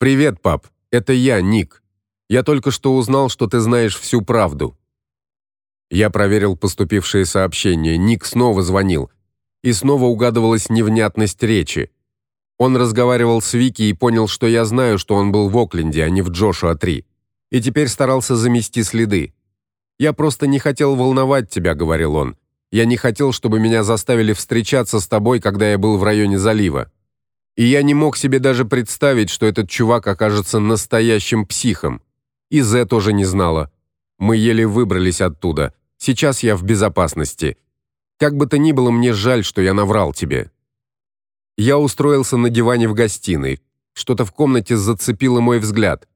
Привет, пап. Это я, Ник. Я только что узнал, что ты знаешь всю правду. Я проверил поступившие сообщения. Ник снова звонил, и снова угадывалась невнятность речи. Он разговаривал с Вики и понял, что я знаю, что он был в Окленде, а не в Джошуа-3, и теперь старался замести следы. Я просто не хотел волновать тебя, говорил он. Я не хотел, чтобы меня заставили встречаться с тобой, когда я был в районе залива. И я не мог себе даже представить, что этот чувак окажется настоящим психом. И Зе тоже не знала. Мы еле выбрались оттуда. Сейчас я в безопасности. Как бы то ни было, мне жаль, что я наврал тебе. Я устроился на диване в гостиной. Что-то в комнате зацепило мой взгляд.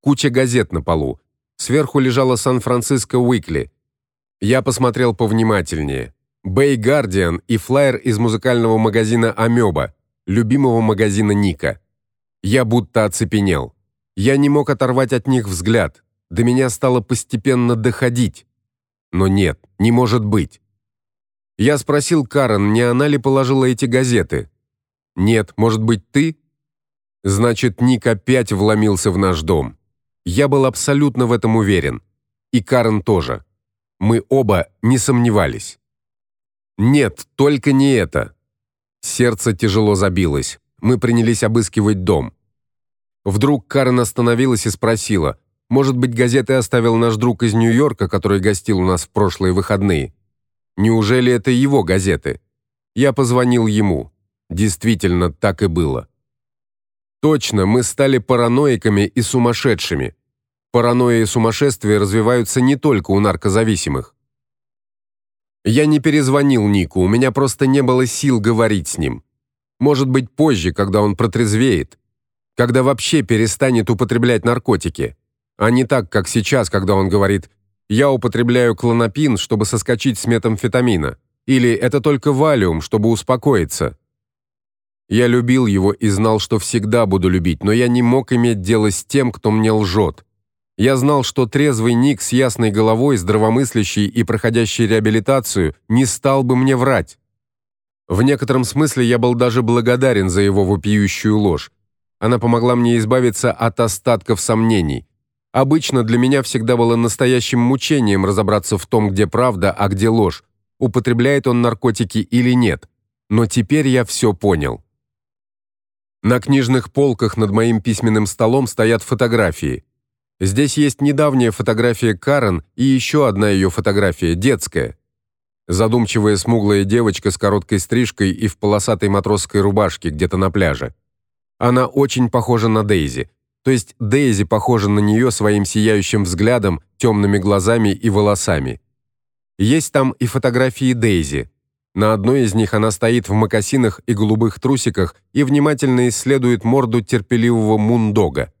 Куча газет на полу. Сверху лежала Сан-Франциско Уикли. Я посмотрел повнимательнее. Bay Guardian и флаер из музыкального магазина Амеба, любимого магазина Ника. Я будто оцепенел. Я не мог оторвать от них взгляд. До меня стало постепенно доходить. Но нет, не может быть. Я спросил Карен, не она ли положила эти газеты. Нет, может быть, ты? Значит, Ник опять вломился в наш дом. Я был абсолютно в этом уверен. И Карен тоже. Мы оба не сомневались. Нет, только не это. Сердце тяжело забилось. Мы принялись обыскивать дом. Вдруг Карен остановилась и спросила: "Может быть, газеты оставил наш друг из Нью-Йорка, который гостил у нас в прошлые выходные? Неужели это его газеты?" Я позвонил ему. Действительно, так и было. Точно, мы стали параноиками и сумасшедшими. Паранойя и сумасшествие развиваются не только у наркозависимых. Я не перезвонил Нику, у меня просто не было сил говорить с ним. Может быть, позже, когда он протрезвеет, когда вообще перестанет употреблять наркотики, а не так, как сейчас, когда он говорит: "Я употребляю клонопин, чтобы соскочить с метамфетамина", или "Это только валиум, чтобы успокоиться". Я любил его и знал, что всегда буду любить, но я не мог иметь дело с тем, кто мне лжет. Я знал, что трезвый Ник с ясной головой, здравомыслящий и проходящий реабилитацию не стал бы мне врать. В некотором смысле я был даже благодарен за его вопиющую ложь. Она помогла мне избавиться от остатков сомнений. Обычно для меня всегда было настоящим мучением разобраться в том, где правда, а где ложь, употребляет он наркотики или нет. Но теперь я все понял. На книжных полках над моим письменным столом стоят фотографии. Здесь есть недавняя фотография Карен и еще одна ее фотография, детская. Задумчивая смуглая девочка с короткой стрижкой и в полосатой матросской рубашке где-то на пляже. Она очень похожа на Дейзи. То есть Дейзи похожа на нее своим сияющим взглядом, темными глазами и волосами. Есть там и фотографии Дейзи. На одной из них она стоит в мокасинах и голубых трусиках и внимательно исследует морду терпеливого мундога.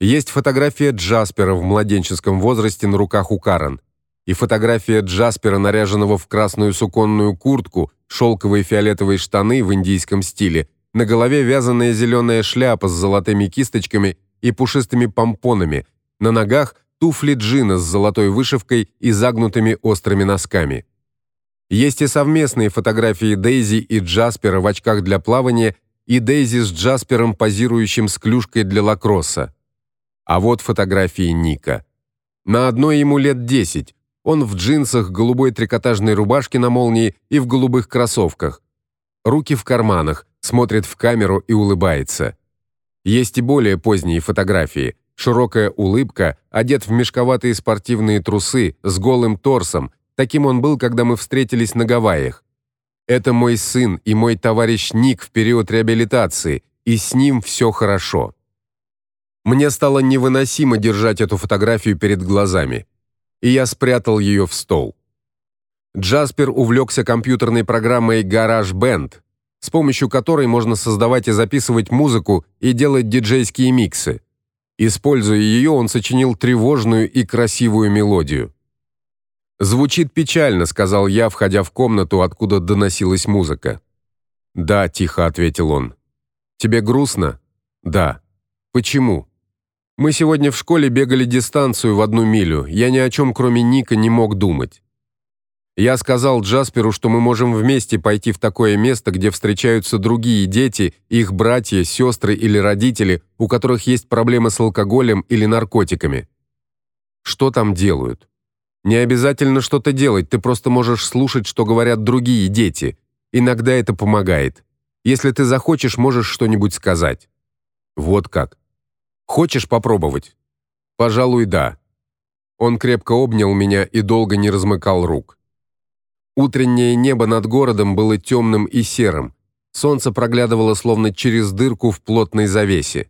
Есть фотография Джаспера в младенческом возрасте на руках у Карен и фотография Джаспера, наряженного в красную суконную куртку, шелковые фиолетовые штаны в индийском стиле, на голове вязаная зеленая шляпа с золотыми кисточками и пушистыми помпонами, на ногах туфли джина с золотой вышивкой и загнутыми острыми носками. Есть и совместные фотографии Дейзи и Джаспера в очках для плавания и Дейзи с Джаспером позирующим с клюшкой для лакросса. А вот фотографии Ника. На одной ему лет 10. Он в джинсах, голубой трикотажной рубашке на молнии и в голубых кроссовках. Руки в карманах, смотрит в камеру и улыбается. Есть и более поздние фотографии. Широкая улыбка, одет в мешковатые спортивные трусы, с голым торсом. Таким он был, когда мы встретились на Гавайях. Это мой сын и мой товарищ Ник в период реабилитации, и с ним все хорошо. Мне стало невыносимо держать эту фотографию перед глазами, и я спрятал ее в стол. Джаспер увлекся компьютерной программой GarageBand, с помощью которой можно создавать и записывать музыку и делать диджейские миксы. Используя ее, он сочинил тревожную и красивую мелодию. Звучит печально, сказал я, входя в комнату, откуда доносилась музыка. Да, тихо ответил он. Тебе грустно? Да. Почему? Мы сегодня в школе бегали дистанцию в одну милю. Я ни о чем, кроме Ника, не мог думать. Я сказал Джасперу, что мы можем вместе пойти в такое место, где встречаются другие дети, их братья, сестры или родители, у которых есть проблемы с алкоголем или наркотиками. Что там делают? Не обязательно что-то делать, ты просто можешь слушать, что говорят другие дети. Иногда это помогает. Если ты захочешь, можешь что-нибудь сказать. Вот как. Хочешь попробовать? Пожалуй, да. Он крепко обнял меня и долго не размыкал рук. Утреннее небо над городом было темным и серым. Солнце проглядывало словно через дырку в плотной завесе.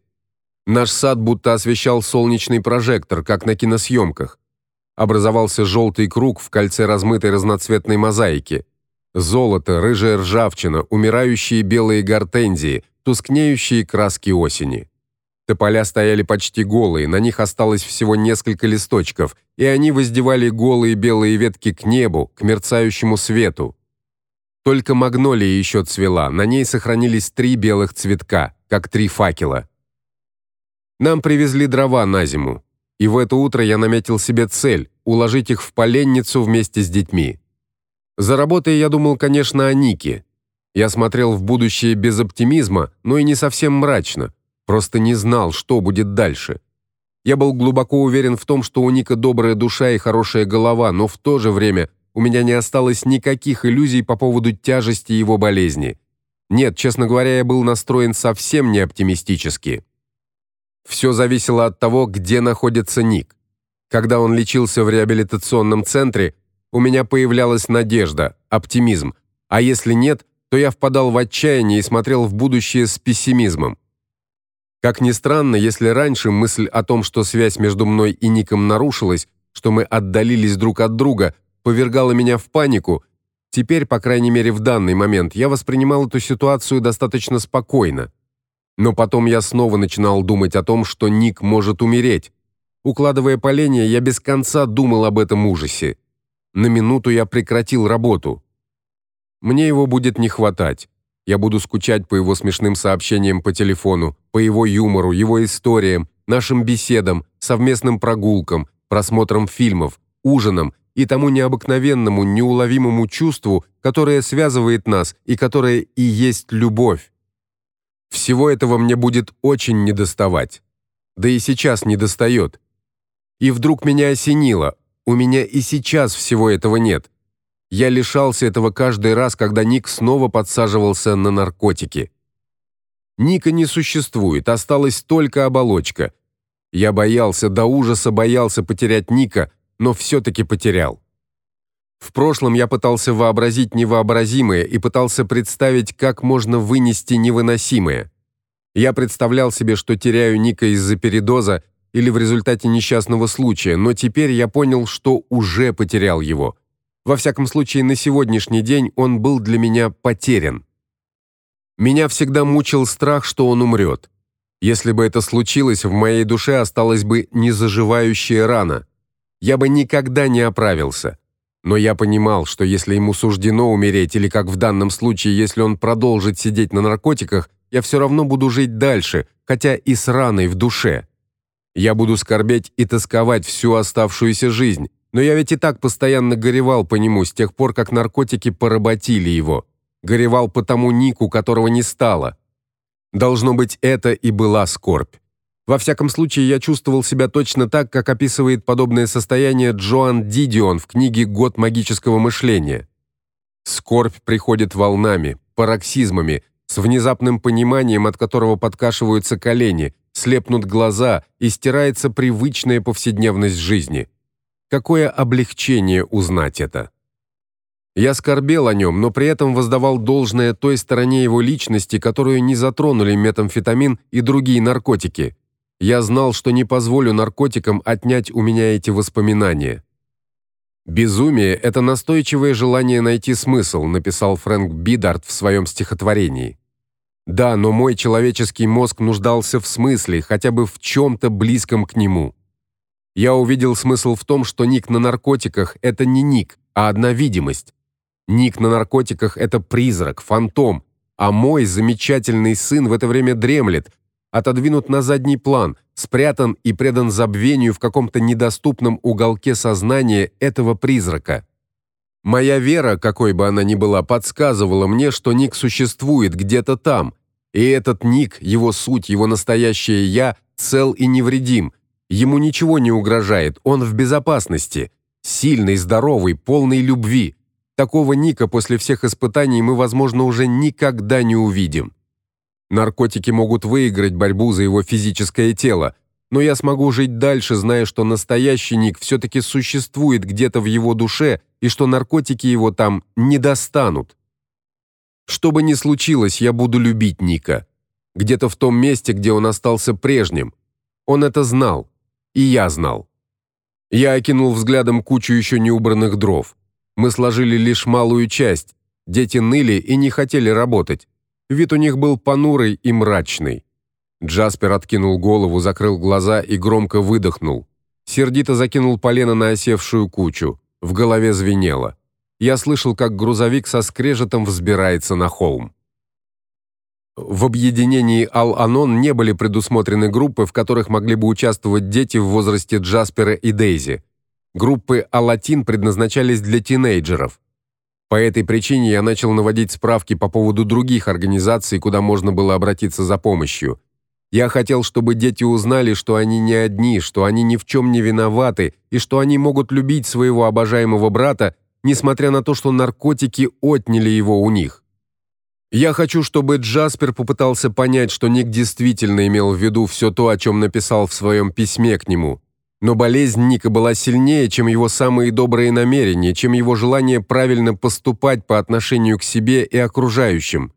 Наш сад будто освещал солнечный прожектор, как на киносъемках. Образовался желтый круг в кольце размытой разноцветной мозаики. Золото, рыжая ржавчина, умирающие белые гортензии, тускнеющие краски осени. Тополя стояли почти голые, на них осталось всего несколько листочков, и они воздевали голые белые ветки к небу, к мерцающему свету. Только магнолия еще цвела, на ней сохранились три белых цветка, как три факела. Нам привезли дрова на зиму, и в это утро я наметил себе цель уложить их в поленницу вместе с детьми. За работой я думал, конечно, о Нике. Я смотрел в будущее без оптимизма, но и не совсем мрачно Просто не знал, что будет дальше. Я был глубоко уверен в том, что у Ника добрая душа и хорошая голова, но в то же время у меня не осталось никаких иллюзий по поводу тяжести его болезни. Нет, честно говоря, я был настроен совсем не оптимистически. Все зависело от того, где находится Ник. Когда он лечился в реабилитационном центре, у меня появлялась надежда, оптимизм. А если нет, то я впадал в отчаяние и смотрел в будущее с пессимизмом. Как ни странно, если раньше мысль о том, что связь между мной и Ником нарушилась, что мы отдалились друг от друга, повергала меня в панику, теперь, по крайней мере, в данный момент я воспринимал эту ситуацию достаточно спокойно. Но потом я снова начинал думать о том, что Ник может умереть. Укладывая поленья, я без конца думал об этом ужасе. На минуту я прекратил работу. Мне его будет не хватать. Я буду скучать по его смешным сообщениям по телефону, по его юмору, его историям, нашим беседам, совместным прогулкам, просмотрам фильмов, ужинам и тому необыкновенному, неуловимому чувству, которое связывает нас и которое и есть любовь. Всего этого мне будет очень недоставать. Да и сейчас недостает. И вдруг меня осенило. У меня и сейчас всего этого нет. Я лишался этого каждый раз, когда Ник снова подсаживался на наркотики. Ника не существует, осталась только оболочка. Я боялся до ужаса боялся потерять Ника, но все таки потерял. В прошлом я пытался вообразить невообразимое и пытался представить, как можно вынести невыносимое. Я представлял себе, что теряю Ника из-за передоза или в результате несчастного случая, но теперь я понял, что уже потерял его. Во всяком случае, на сегодняшний день он был для меня потерян. Меня всегда мучил страх, что он умрет. Если бы это случилось, в моей душе осталась бы незаживающая рана. Я бы никогда не оправился. Но я понимал, что если ему суждено умереть или как в данном случае, если он продолжит сидеть на наркотиках, я все равно буду жить дальше, хотя и с раной в душе. Я буду скорбеть и тосковать всю оставшуюся жизнь, но я ведь и так постоянно горевал по нему с тех пор, как наркотики поработили его. Горевал по тому Нику, которого не стало. Должно быть, это и была скорбь. Во всяком случае, я чувствовал себя точно так, как описывает подобное состояние Джоан Дидион в книге Год магического мышления. Скорбь приходит волнами, пароксизмами, с внезапным пониманием, от которого подкашиваются колени, слепнут глаза и стирается привычная повседневность жизни. Какое облегчение узнать это. Я скорбел о нем, но при этом воздавал должное той стороне его личности, которую не затронули метамфетамин и другие наркотики. Я знал, что не позволю наркотикам отнять у меня эти воспоминания. Безумие это настойчивое желание найти смысл, написал Фрэнк Бидарт в своем стихотворении. Да, но мой человеческий мозг нуждался в смысле, хотя бы в чем то близком к нему. Я увидел смысл в том, что ник на наркотиках это не ник, а одна видимость. Ник на наркотиках это призрак, фантом, а мой замечательный сын в это время дремлет, отодвинут на задний план, спрятан и предан забвению в каком-то недоступном уголке сознания этого призрака. Моя вера, какой бы она ни была, подсказывала мне, что Ник существует где-то там, и этот Ник, его суть, его настоящее я цел и невредим. Ему ничего не угрожает, он в безопасности, сильный, здоровый, полный любви. Такого Ника после всех испытаний мы, возможно, уже никогда не увидим. Наркотики могут выиграть борьбу за его физическое тело, но я смогу жить дальше, зная, что настоящий Ник все таки существует где-то в его душе и что наркотики его там не достанут. Что бы ни случилось, я буду любить Ника. Где-то в том месте, где он остался прежним. Он это знал, и я знал. Я окинул взглядом кучу еще не убранных дров. Мы сложили лишь малую часть. Дети ныли и не хотели работать. Вид у них был понурый и мрачный. Джаспер откинул голову, закрыл глаза и громко выдохнул. Сердито закинул полено на осевшую кучу. В голове звенело. Я слышал, как грузовик со скрежетом взбирается на холм. В объединении Ал-Анон не были предусмотрены группы, в которых могли бы участвовать дети в возрасте Джаспера и Дейзи. Группы Алатин предназначались для тинейджеров. По этой причине я начал наводить справки по поводу других организаций, куда можно было обратиться за помощью. Я хотел, чтобы дети узнали, что они не одни, что они ни в чем не виноваты и что они могут любить своего обожаемого брата, несмотря на то, что наркотики отняли его у них. Я хочу, чтобы Джаспер попытался понять, что Ник действительно имел в виду все то, о чем написал в своем письме к нему. Но болезнь Ника была сильнее, чем его самые добрые намерения, чем его желание правильно поступать по отношению к себе и окружающим.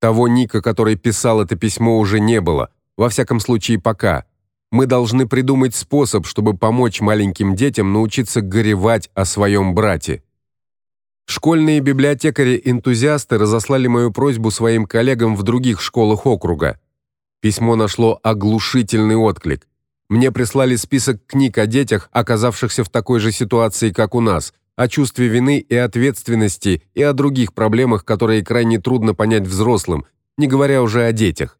Того Ника, который писал это письмо, уже не было. Во всяком случае, пока. Мы должны придумать способ, чтобы помочь маленьким детям научиться горевать о своем брате. Школьные библиотекари-энтузиасты разослали мою просьбу своим коллегам в других школах округа. Письмо нашло оглушительный отклик. Мне прислали список книг о детях, оказавшихся в такой же ситуации, как у нас, о чувстве вины и ответственности и о других проблемах, которые крайне трудно понять взрослым, не говоря уже о детях.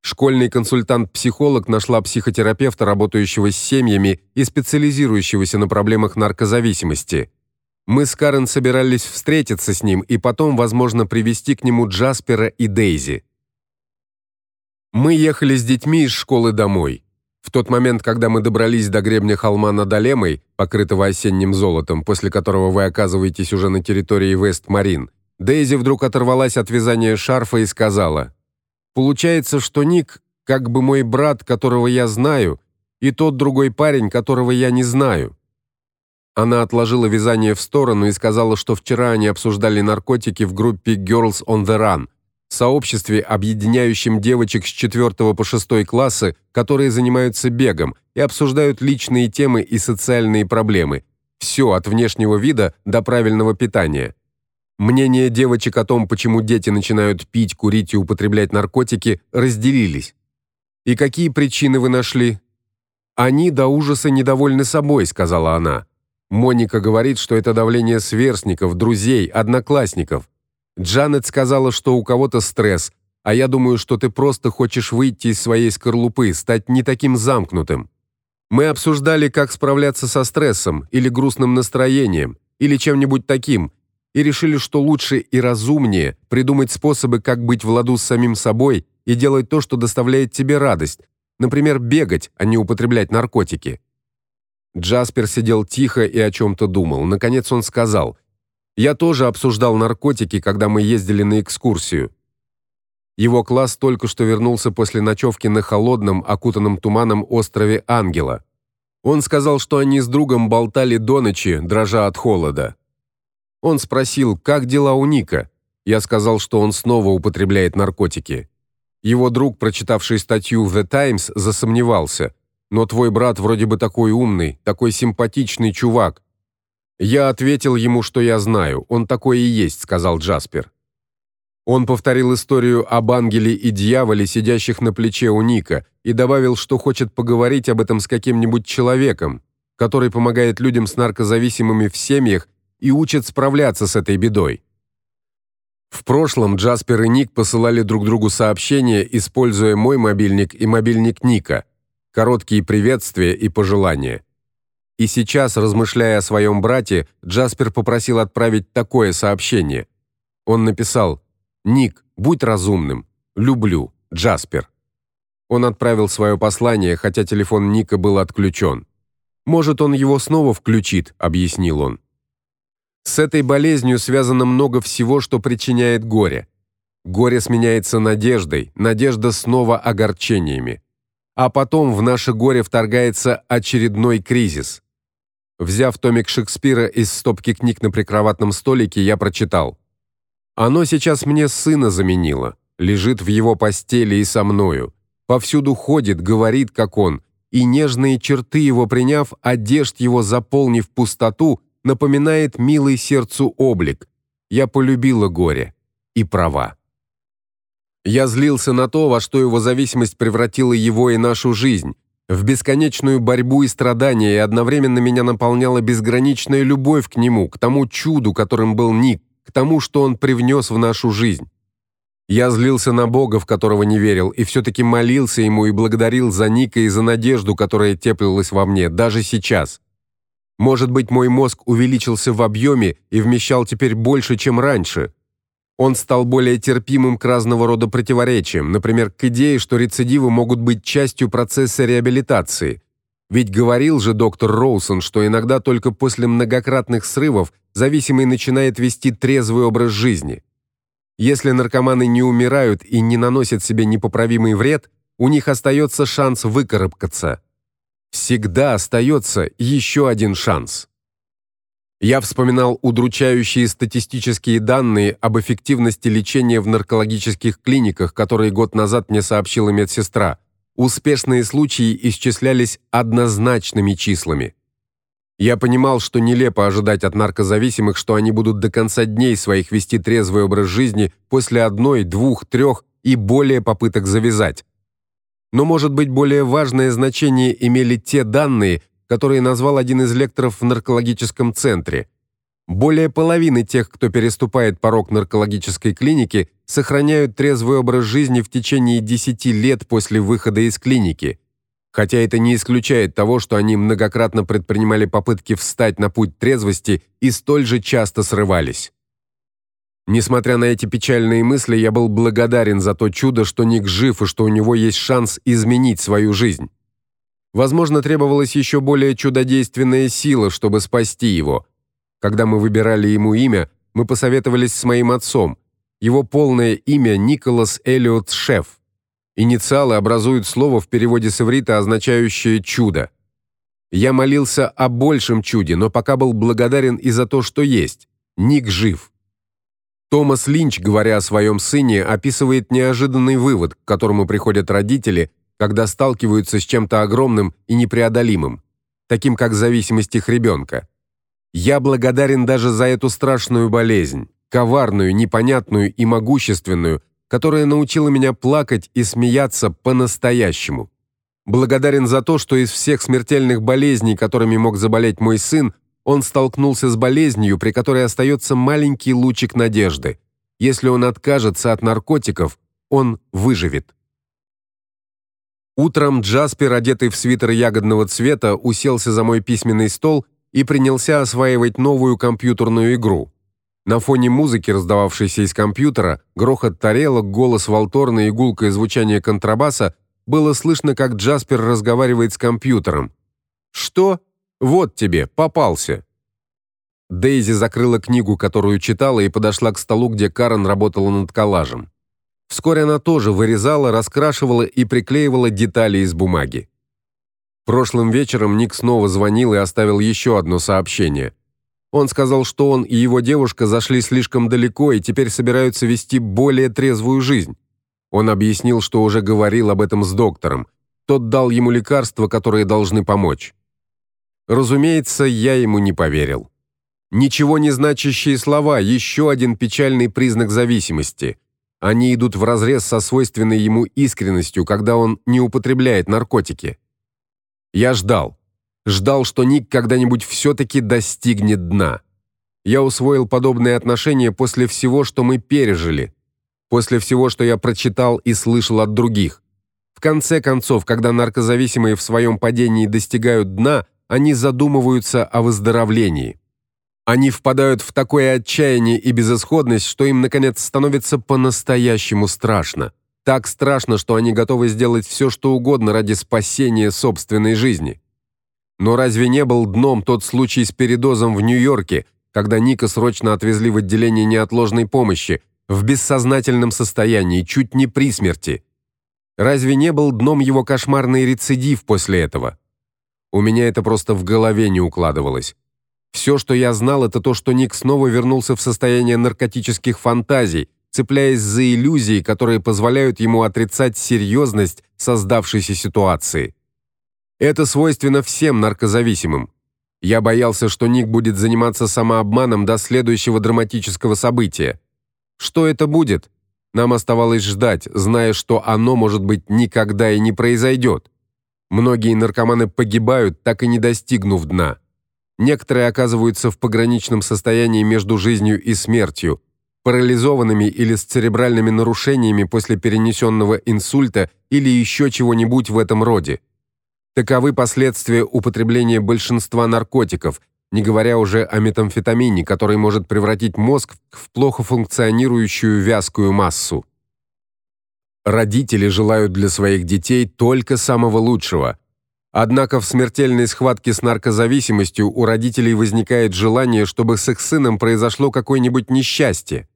Школьный консультант-психолог нашла психотерапевта, работающего с семьями и специализирующегося на проблемах наркозависимости. Мы с Карен собирались встретиться с ним и потом, возможно, привести к нему Джаспера и Дейзи. Мы ехали с детьми из школы домой. В тот момент, когда мы добрались до гребня холма над Алемой, покрытого осенним золотом, после которого вы оказываетесь уже на территории Вест-Марин, Дейзи вдруг оторвалась от вязания шарфа и сказала: Получается, что Ник как бы мой брат, которого я знаю, и тот другой парень, которого я не знаю. Она отложила вязание в сторону и сказала, что вчера они обсуждали наркотики в группе Girls on the Run, сообществе, объединяющем девочек с 4 по 6 классы, которые занимаются бегом и обсуждают личные темы и социальные проблемы. Все от внешнего вида до правильного питания. Мнения девочек о том, почему дети начинают пить, курить и употреблять наркотики, разделились. И какие причины вы нашли? Они до ужаса недовольны собой, сказала она. Моника говорит, что это давление сверстников, друзей, одноклассников. Джанет сказала, что у кого-то стресс, а я думаю, что ты просто хочешь выйти из своей скорлупы, стать не таким замкнутым. Мы обсуждали, как справляться со стрессом или грустным настроением, или чем-нибудь таким, и решили, что лучше и разумнее придумать способы, как быть в ладу с самим собой и делать то, что доставляет тебе радость. Например, бегать, а не употреблять наркотики. Джаспер сидел тихо и о чем то думал. Наконец он сказал: "Я тоже обсуждал наркотики, когда мы ездили на экскурсию. Его класс только что вернулся после ночевки на холодном, окутанном туманом острове Ангела. Он сказал, что они с другом болтали до ночи, дрожа от холода. Он спросил, как дела у Ника. Я сказал, что он снова употребляет наркотики. Его друг, прочитавший статью в The Times, засомневался. Но твой брат вроде бы такой умный, такой симпатичный чувак. Я ответил ему, что я знаю. Он такой и есть, сказал Джаспер. Он повторил историю об ангеле и дьяволе, сидящих на плече у Ника, и добавил, что хочет поговорить об этом с каким-нибудь человеком, который помогает людям с наркозависимыми в семьях и учат справляться с этой бедой. В прошлом Джаспер и Ник посылали друг другу сообщения, используя мой мобильник и мобильник Ника. Короткие приветствия и пожелания. И сейчас, размышляя о своем брате, Джаспер попросил отправить такое сообщение. Он написал: "Ник, будь разумным. Люблю. Джаспер". Он отправил свое послание, хотя телефон Ника был отключен. Может, он его снова включит, объяснил он. С этой болезнью связано много всего, что причиняет горе. Горе сменяется надеждой, надежда снова огорчениями. А потом в наше горе вторгается очередной кризис. Взяв томик Шекспира из стопки книг на прикроватном столике, я прочитал: Оно сейчас мне сына заменило, лежит в его постели и со мною. Повсюду ходит, говорит, как он, и нежные черты его приняв, одежд его заполнив пустоту, напоминает милый сердцу облик. Я полюбила горе и права. Я злился на то, во что его зависимость превратила его и нашу жизнь, в бесконечную борьбу и страдания, и одновременно меня наполняла безграничная любовь к нему, к тому чуду, которым был Ник, к тому, что он привнес в нашу жизнь. Я злился на Бога, в которого не верил, и все таки молился ему и благодарил за Ника и за надежду, которая теплилась во мне даже сейчас. Может быть, мой мозг увеличился в объеме и вмещал теперь больше, чем раньше. Он стал более терпимым к разного рода противоречиям, например, к идее, что рецидивы могут быть частью процесса реабилитации. Ведь говорил же доктор Роусон, что иногда только после многократных срывов зависимый начинает вести трезвый образ жизни. Если наркоманы не умирают и не наносят себе непоправимый вред, у них остается шанс выкарабкаться всегда остается еще один шанс. Я вспоминал удручающие статистические данные об эффективности лечения в наркологических клиниках, которые год назад мне сообщила медсестра. Успешные случаи исчислялись однозначными числами. Я понимал, что нелепо ожидать от наркозависимых, что они будут до конца дней своих вести трезвый образ жизни после одной, двух, трех и более попыток завязать но, может быть, более важное значение имели те данные, которые назвал один из лекторов в наркологическом центре. Более половины тех, кто переступает порог наркологической клиники, сохраняют трезвый образ жизни в течение 10 лет после выхода из клиники. Хотя это не исключает того, что они многократно предпринимали попытки встать на путь трезвости и столь же часто срывались. Несмотря на эти печальные мысли, я был благодарен за то чудо, что Ник жив и что у него есть шанс изменить свою жизнь. Возможно, требовалась еще более чудодейственная сила, чтобы спасти его. Когда мы выбирали ему имя, мы посоветовались с моим отцом. Его полное имя Николас Эллиот Шеф. Инициалы образуют слово в переводе с иврита, означающее чудо. Я молился о большем чуде, но пока был благодарен и за то, что есть. Ник жив. Томас Линч, говоря о своем сыне, описывает неожиданный вывод, к которому приходят родители, когда сталкиваются с чем-то огромным и непреодолимым, таким как зависимость их ребенка. Я благодарен даже за эту страшную болезнь, коварную, непонятную и могущественную, которая научила меня плакать и смеяться по-настоящему. Благодарен за то, что из всех смертельных болезней, которыми мог заболеть мой сын, он столкнулся с болезнью, при которой остается маленький лучик надежды. Если он откажется от наркотиков, он выживет. Утром Джаспер, одетый в свитер ягодного цвета, уселся за мой письменный стол и принялся осваивать новую компьютерную игру. На фоне музыки, раздававшейся из компьютера, грохот тарелок, голос Волторна и гулкое звучание контрабаса, было слышно, как Джаспер разговаривает с компьютером. "Что?" Вот тебе, попался. Дейзи закрыла книгу, которую читала, и подошла к столу, где Карен работала над коллажем. Вскоре она тоже вырезала, раскрашивала и приклеивала детали из бумаги. Прошлым вечером Ник снова звонил и оставил еще одно сообщение. Он сказал, что он и его девушка зашли слишком далеко и теперь собираются вести более трезвую жизнь. Он объяснил, что уже говорил об этом с доктором. Тот дал ему лекарства, которые должны помочь. Разумеется, я ему не поверил. Ничего не значащие слова еще один печальный признак зависимости. Они идут вразрез со свойственной ему искренностью, когда он не употребляет наркотики. Я ждал. Ждал, что Ник когда-нибудь все таки достигнет дна. Я усвоил подобные отношения после всего, что мы пережили, после всего, что я прочитал и слышал от других. В конце концов, когда наркозависимые в своем падении достигают дна, они задумываются о выздоровлении. Они впадают в такое отчаяние и безысходность, что им наконец становится по-настоящему страшно. Так страшно, что они готовы сделать все, что угодно ради спасения собственной жизни. Но разве не был дном тот случай с передозом в Нью-Йорке, когда Ника срочно отвезли в отделение неотложной помощи в бессознательном состоянии, чуть не при смерти? Разве не был дном его кошмарный рецидив после этого? У меня это просто в голове не укладывалось. Все, что я знал, это то, что Ник снова вернулся в состояние наркотических фантазий, цепляясь за иллюзии, которые позволяют ему отрицать серьезность создавшейся ситуации. Это свойственно всем наркозависимым. Я боялся, что Ник будет заниматься самообманом до следующего драматического события. Что это будет? Нам оставалось ждать, зная, что оно, может быть, никогда и не произойдет. Многие наркоманы погибают, так и не достигнув дна. Некоторые оказываются в пограничном состоянии между жизнью и смертью, парализованными или с церебральными нарушениями после перенесенного инсульта или еще чего-нибудь в этом роде. Таковы последствия употребления большинства наркотиков, не говоря уже о метамфетамине, который может превратить мозг в плохо функционирующую вязкую массу. Родители желают для своих детей только самого лучшего, Однако в смертельной схватке с наркозависимостью у родителей возникает желание, чтобы с их сыном произошло какое-нибудь несчастье.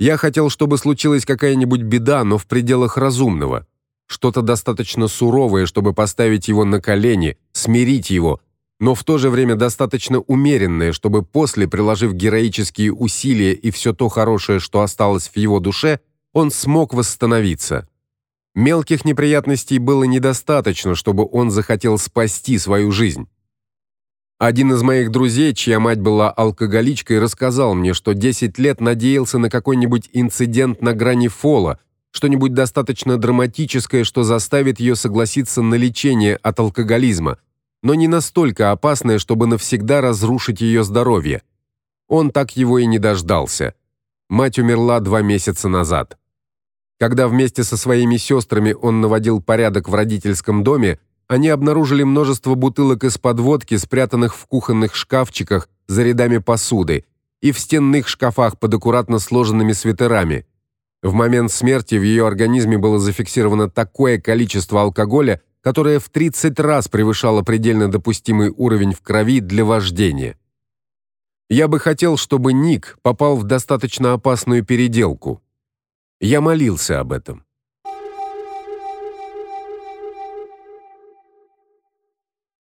Я хотел, чтобы случилась какая-нибудь беда, но в пределах разумного. Что-то достаточно суровое, чтобы поставить его на колени, смирить его, но в то же время достаточно умеренное, чтобы после, приложив героические усилия и все то хорошее, что осталось в его душе, он смог восстановиться. Мелких неприятностей было недостаточно, чтобы он захотел спасти свою жизнь. Один из моих друзей, чья мать была алкоголичкой, рассказал мне, что 10 лет надеялся на какой-нибудь инцидент на грани фола, что-нибудь достаточно драматическое, что заставит ее согласиться на лечение от алкоголизма, но не настолько опасное, чтобы навсегда разрушить ее здоровье. Он так его и не дождался. Мать умерла два месяца назад. Когда вместе со своими сестрами он наводил порядок в родительском доме, они обнаружили множество бутылок из-под водки, спрятанных в кухонных шкафчиках за рядами посуды и в стенных шкафах под аккуратно сложенными свитерами. В момент смерти в ее организме было зафиксировано такое количество алкоголя, которое в 30 раз превышало предельно допустимый уровень в крови для вождения. Я бы хотел, чтобы Ник попал в достаточно опасную переделку. Я молился об этом.